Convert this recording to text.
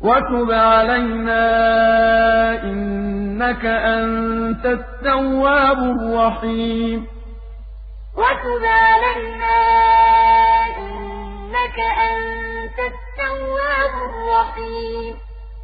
وَتُبْ عَلَيْنَا ۖ إِنَّكَ أَنتَ التَّوَّابُ الرَّحِيمُ. وَتُبْ عَلَيْنَا ۖ إِنَّكَ أَنتَ التَّوَّابُ الرَّحِيمُ.